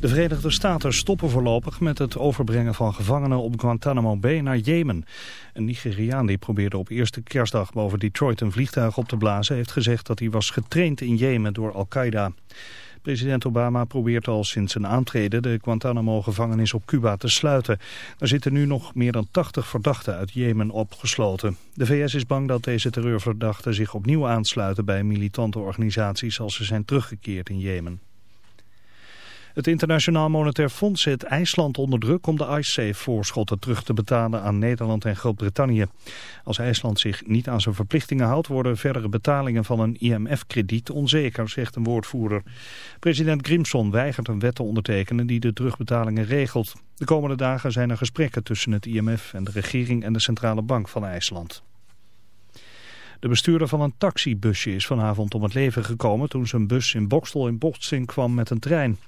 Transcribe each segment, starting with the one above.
De Verenigde Staten stoppen voorlopig met het overbrengen van gevangenen op Guantanamo Bay naar Jemen. Een Nigeriaan die probeerde op eerste kerstdag boven Detroit een vliegtuig op te blazen... heeft gezegd dat hij was getraind in Jemen door Al-Qaeda. President Obama probeert al sinds zijn aantreden de Guantanamo-gevangenis op Cuba te sluiten. Er zitten nu nog meer dan 80 verdachten uit Jemen opgesloten. De VS is bang dat deze terreurverdachten zich opnieuw aansluiten bij militante organisaties als ze zijn teruggekeerd in Jemen. Het Internationaal Monetair Fonds zet IJsland onder druk om de IceSafe-voorschotten terug te betalen aan Nederland en Groot-Brittannië. Als IJsland zich niet aan zijn verplichtingen houdt, worden verdere betalingen van een IMF-krediet onzeker, zegt een woordvoerder. President Grimson weigert een wet te ondertekenen die de terugbetalingen regelt. De komende dagen zijn er gesprekken tussen het IMF en de regering en de Centrale Bank van IJsland. De bestuurder van een taxibusje is vanavond om het leven gekomen toen zijn bus in Bokstel in botsing kwam met een trein.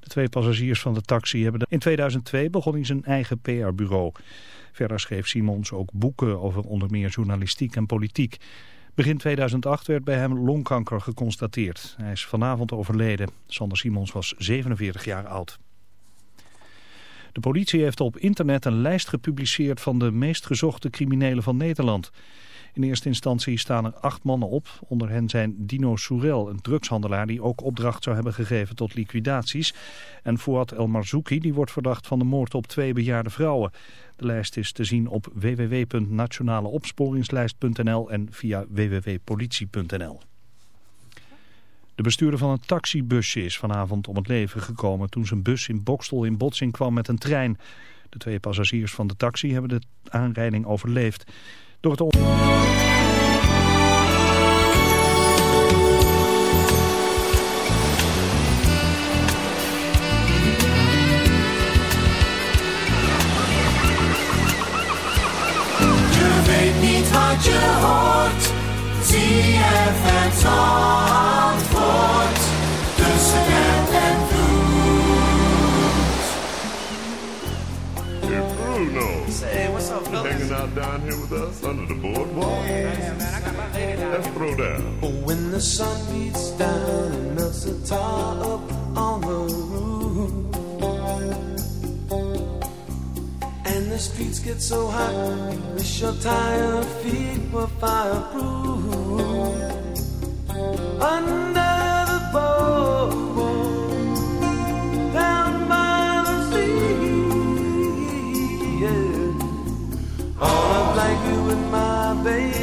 De twee passagiers van de taxi hebben... In 2002 begon hij zijn eigen PR-bureau. Verder schreef Simons ook boeken over onder meer journalistiek en politiek. Begin 2008 werd bij hem longkanker geconstateerd. Hij is vanavond overleden. Sander Simons was 47 jaar oud. De politie heeft op internet een lijst gepubliceerd van de meest gezochte criminelen van Nederland. In eerste instantie staan er acht mannen op. Onder hen zijn Dino Sourel, een drugshandelaar die ook opdracht zou hebben gegeven tot liquidaties. En Fouad El Marzouki, die wordt verdacht van de moord op twee bejaarde vrouwen. De lijst is te zien op www.nationaleopsporingslijst.nl en via www.politie.nl. De bestuurder van een taxibusje is vanavond om het leven gekomen toen zijn bus in Bokstel in botsing kwam met een trein. De twee passagiers van de taxi hebben de aanrijding overleefd. Door het Je weet niet wat je hoort. ZFM antwoord. Out down here with us under the boardwalk? Yeah, man, I got my lady Let's throw down. When the sun beats down and melts the tar up on the roof. And the streets get so hot, wish your tired feet were fireproof. Under the boardwalk, All up like you and my baby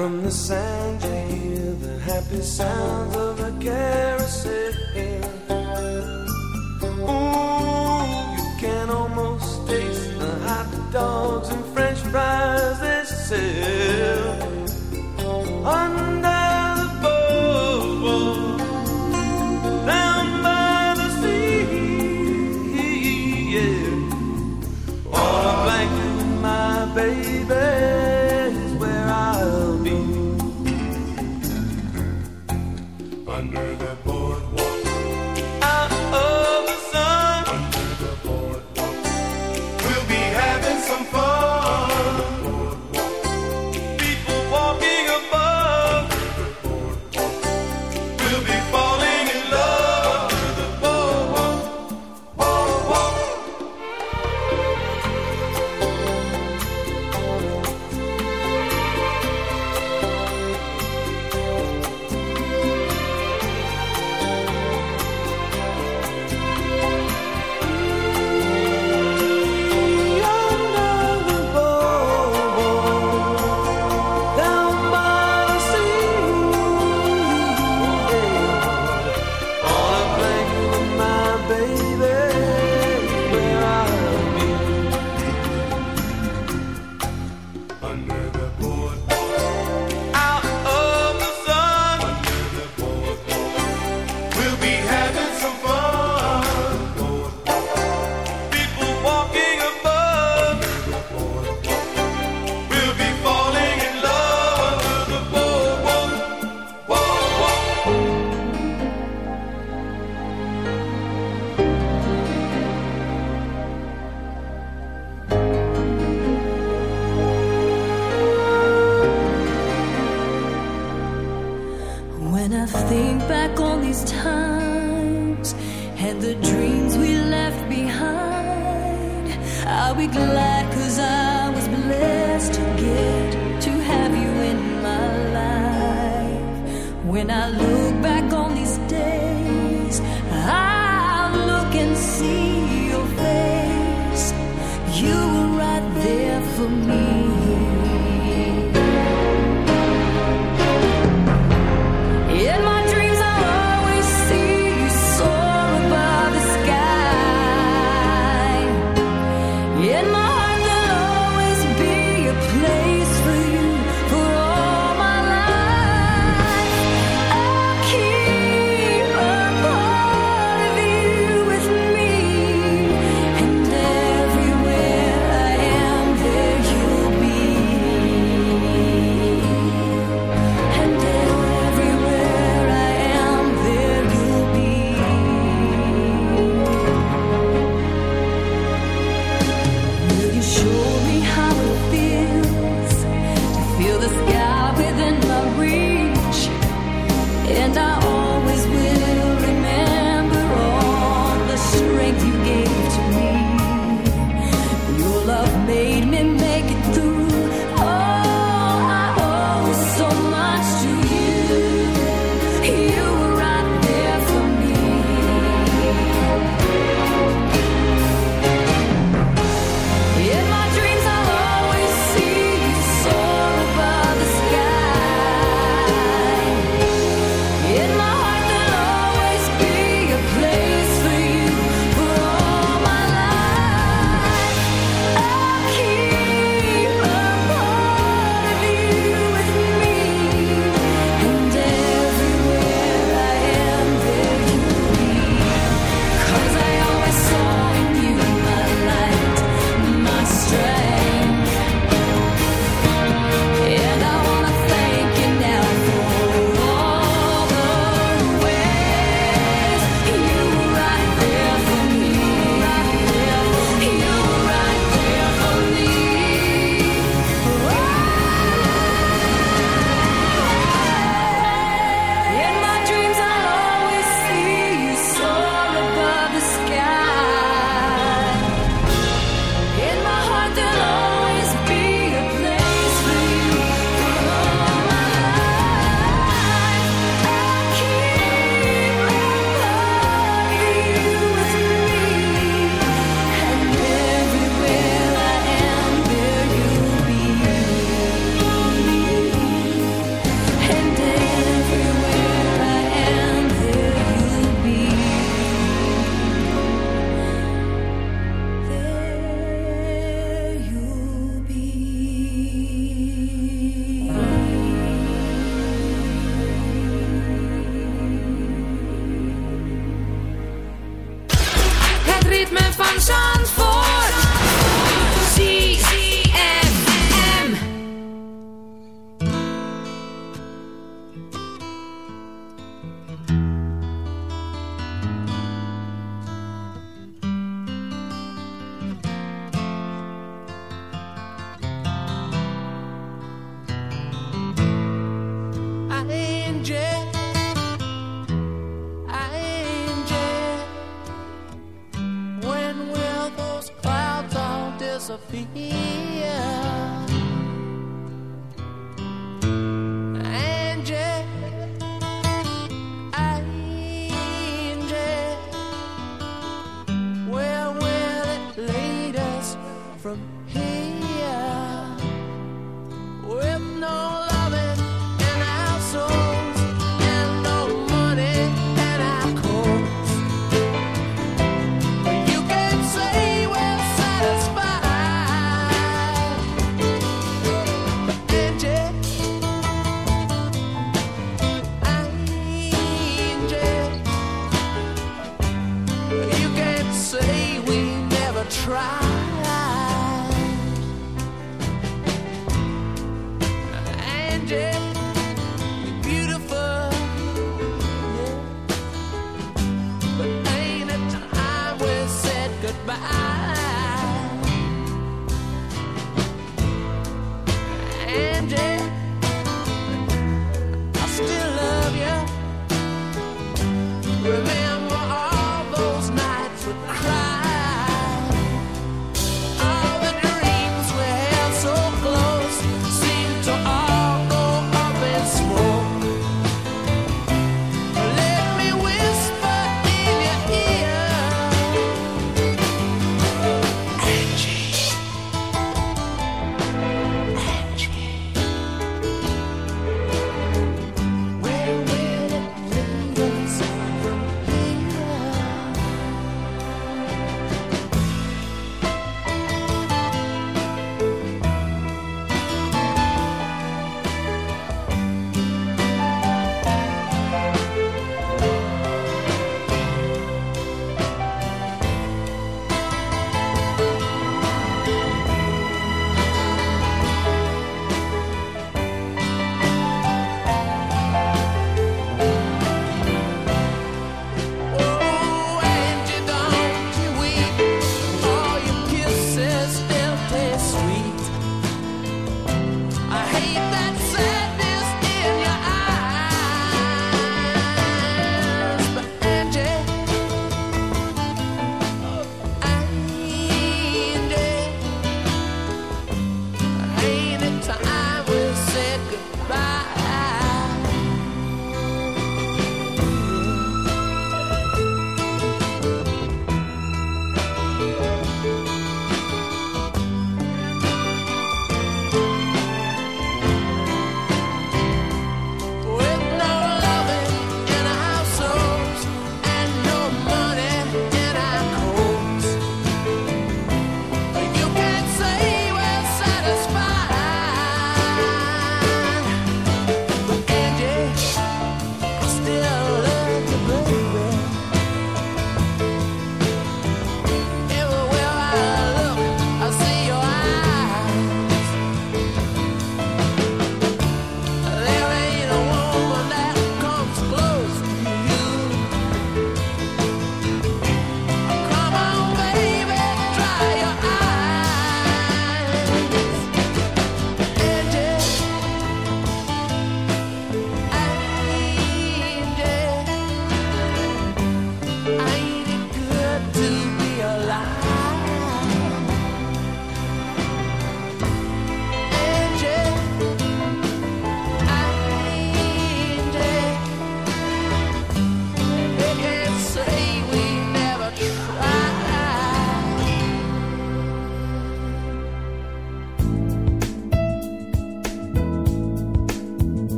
from the sand you hear the happy sounds of a carousel.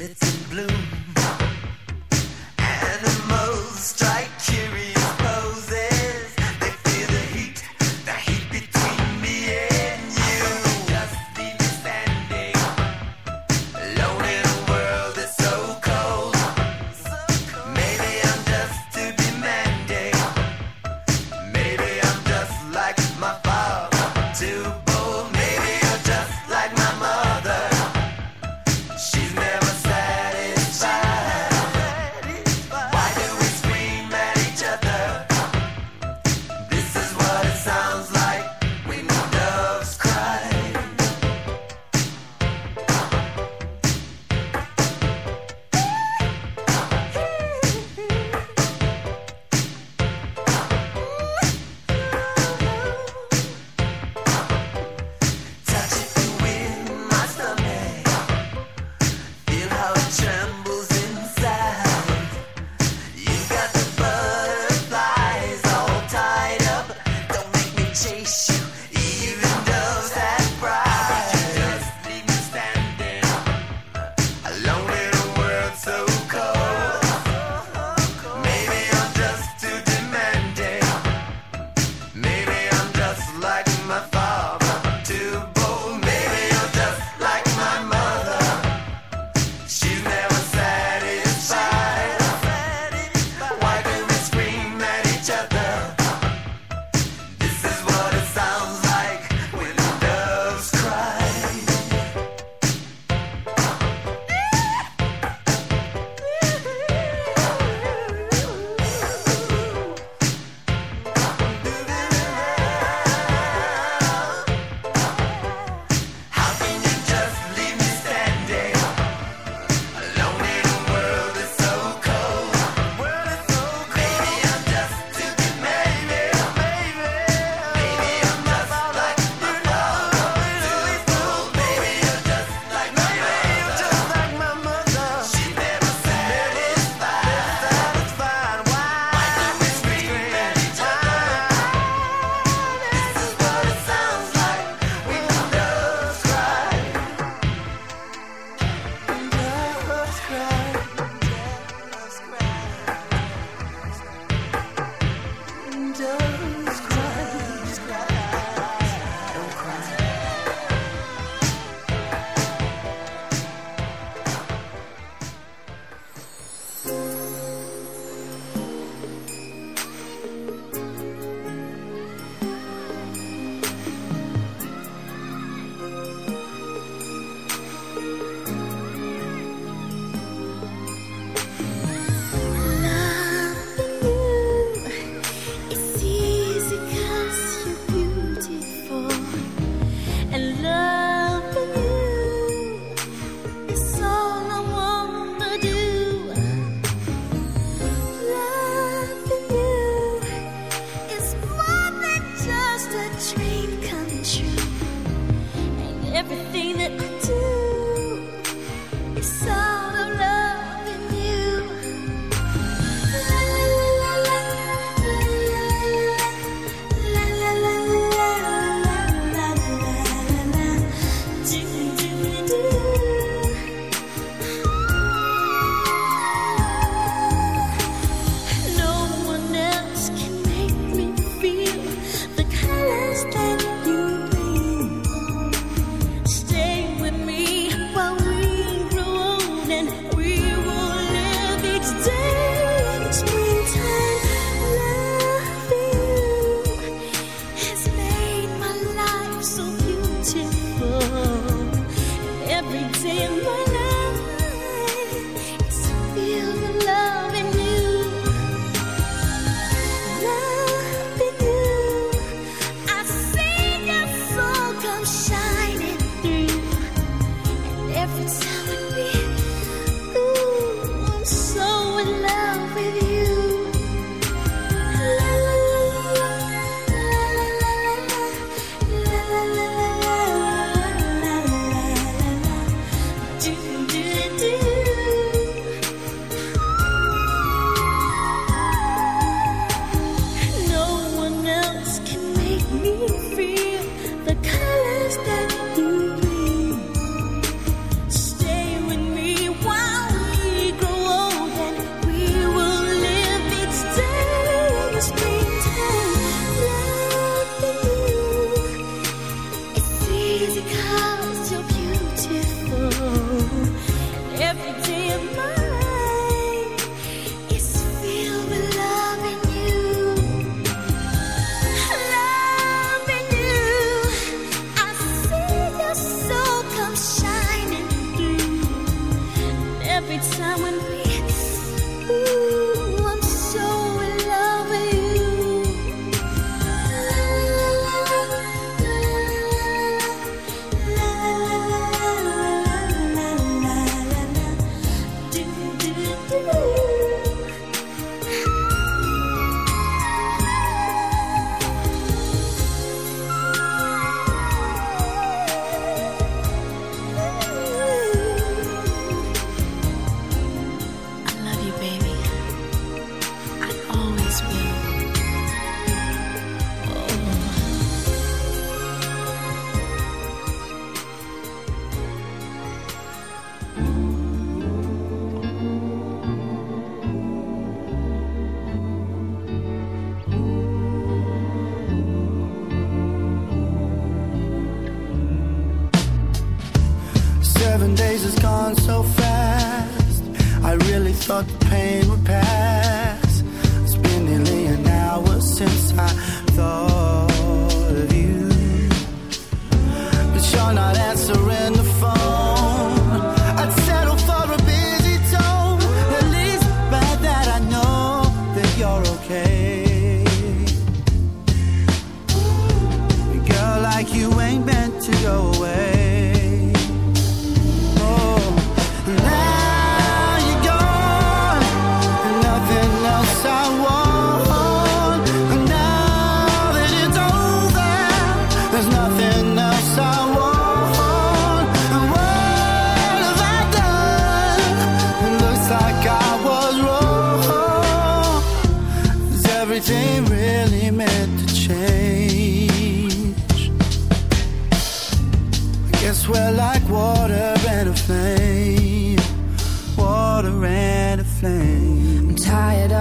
reality.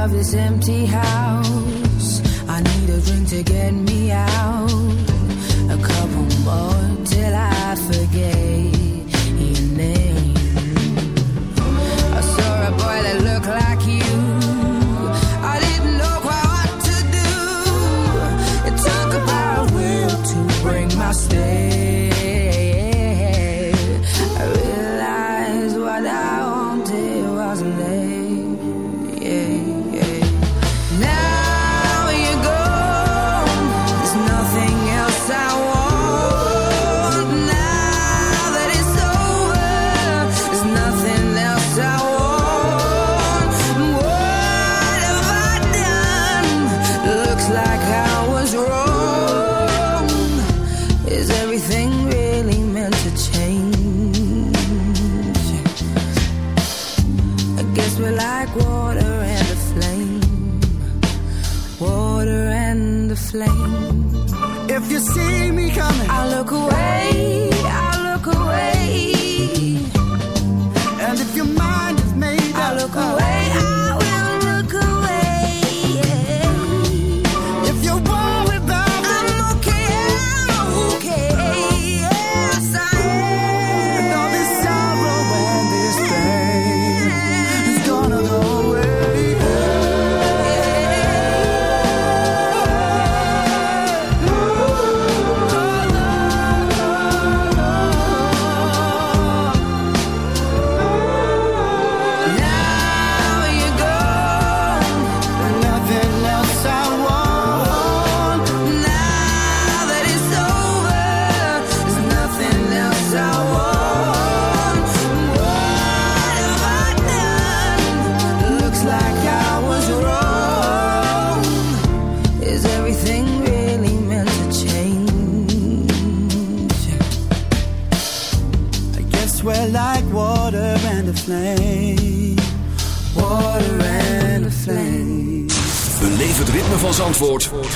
of this empty house. I need a drink to get me out. A couple more till I forget.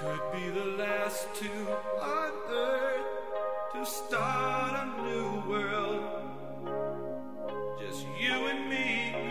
could be the last two on earth to start a new world. Just you and me.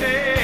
say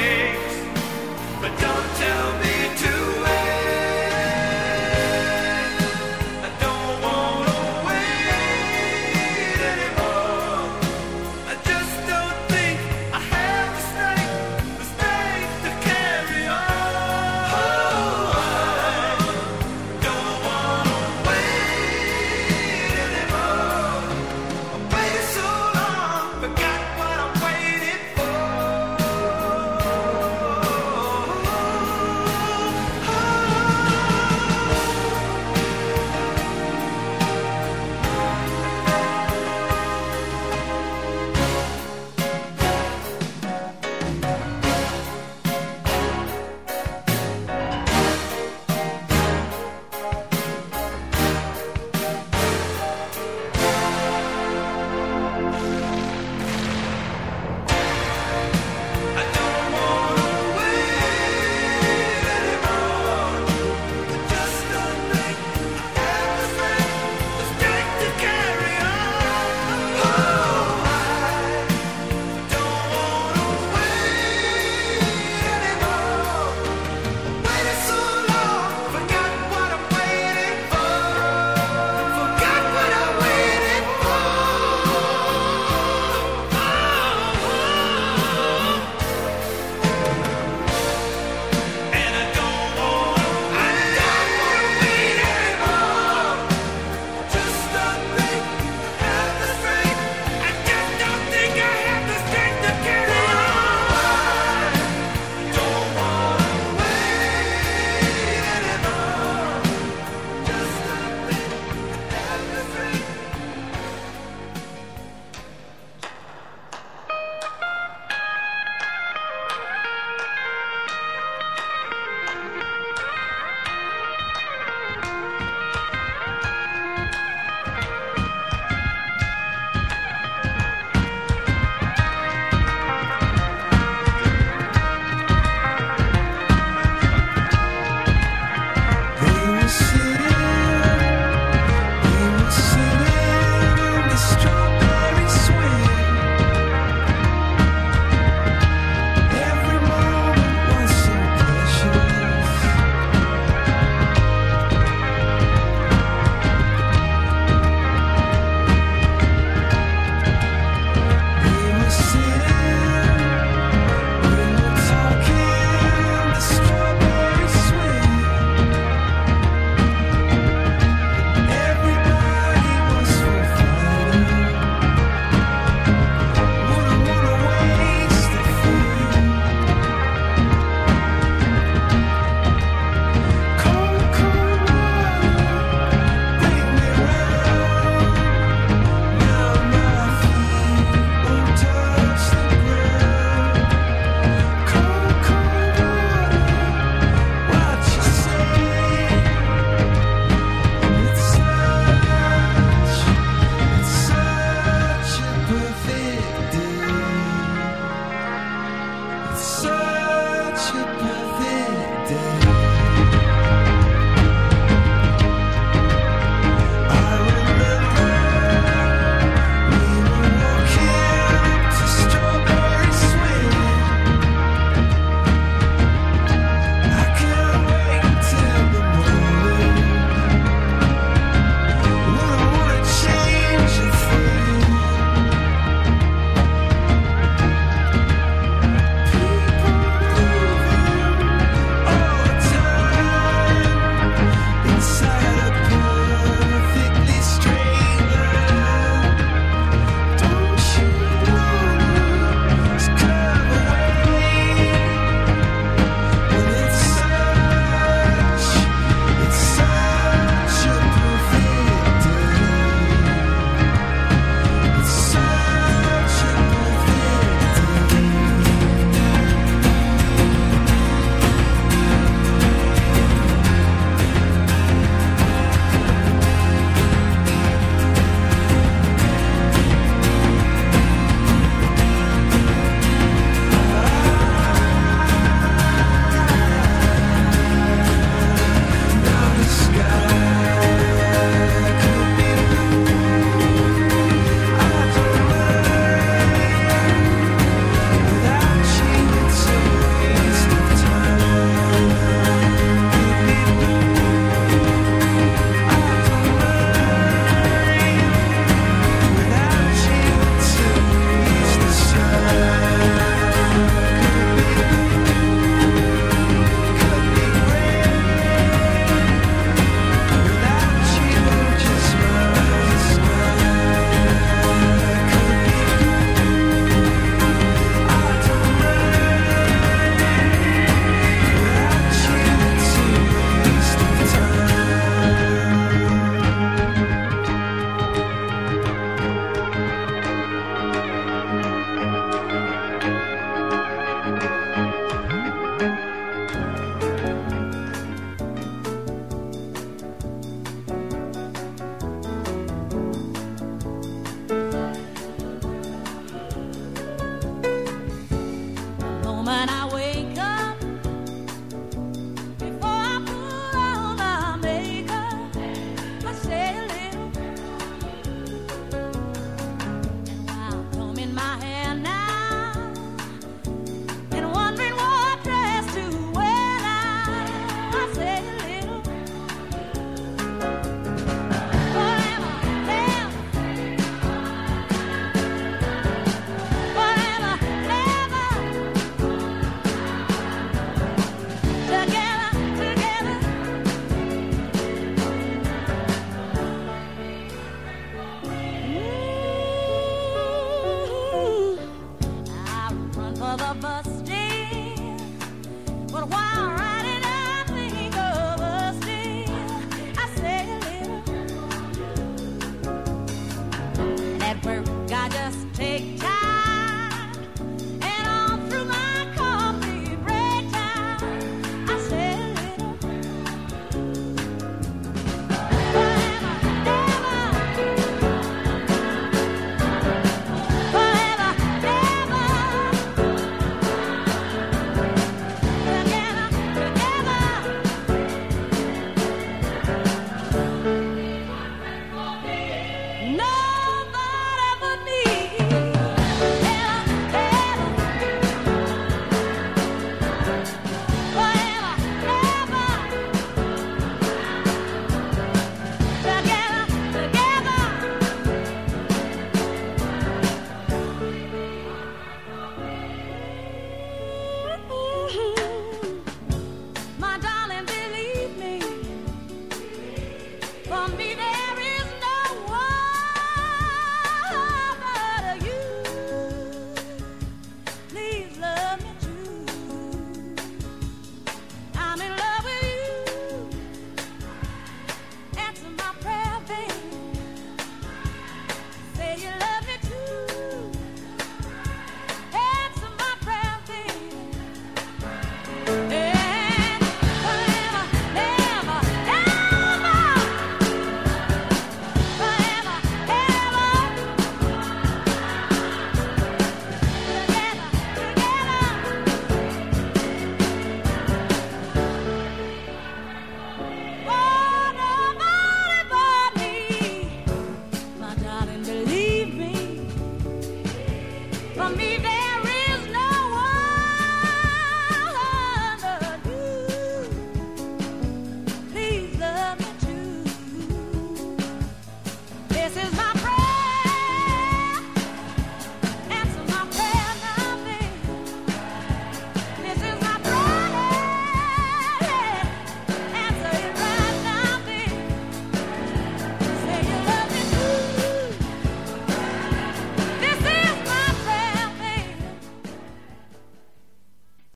No!